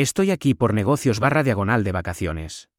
Estoy aquí por negocios barra diagonal de vacaciones.